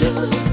should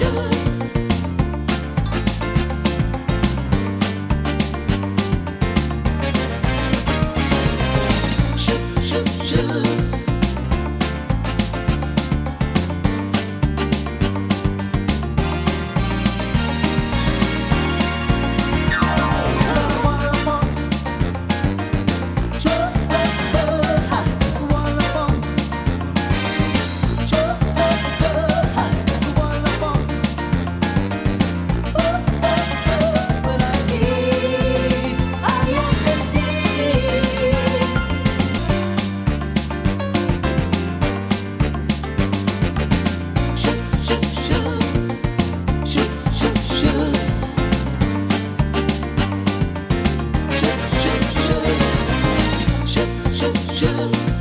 should should should should